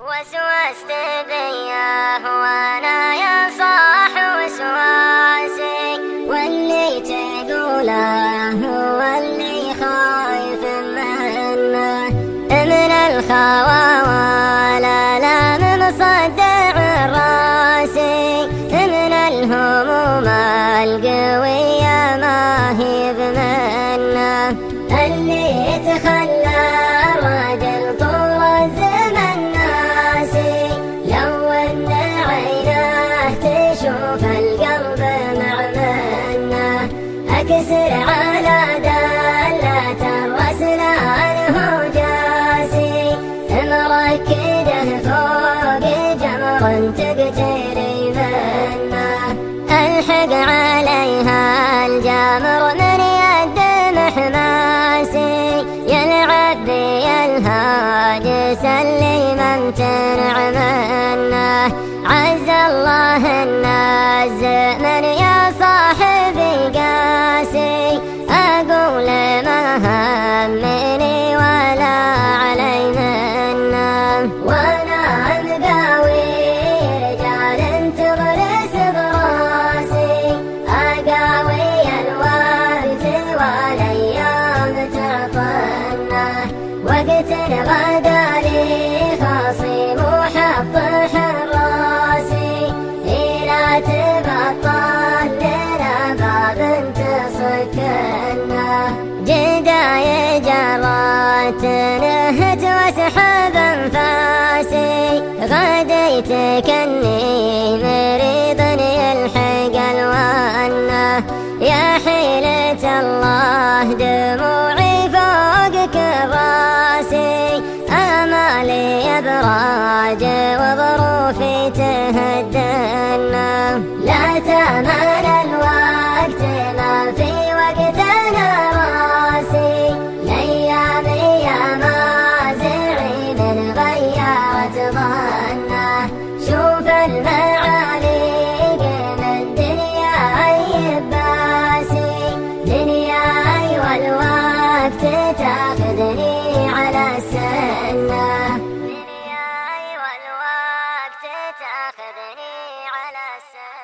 وسوست بياه وأنا يا صاح وسواسي واللي تقوله هو اللي خايف منه من الخوا ولا لا من صدع راسي من الهموم القوية ما هي بمنه اللي يتخلى اكسر على دلة الرسلان هو جاسي مركده فوق جمر تقتري منه. الحق عليها الجمر من يد محماسي يلعب بي الهاجس اللي ما امتنع منه عز الله تصكنا جداي جرات نهج واسحب انفاسي غديت كني مريض يلحق الوانه يا حيلة الله دموعي فوق كراسي امالي ابراج وظروفي والمعالي من الدنيا باسي دنياي والوقت تاخذني تأخذني على السنة.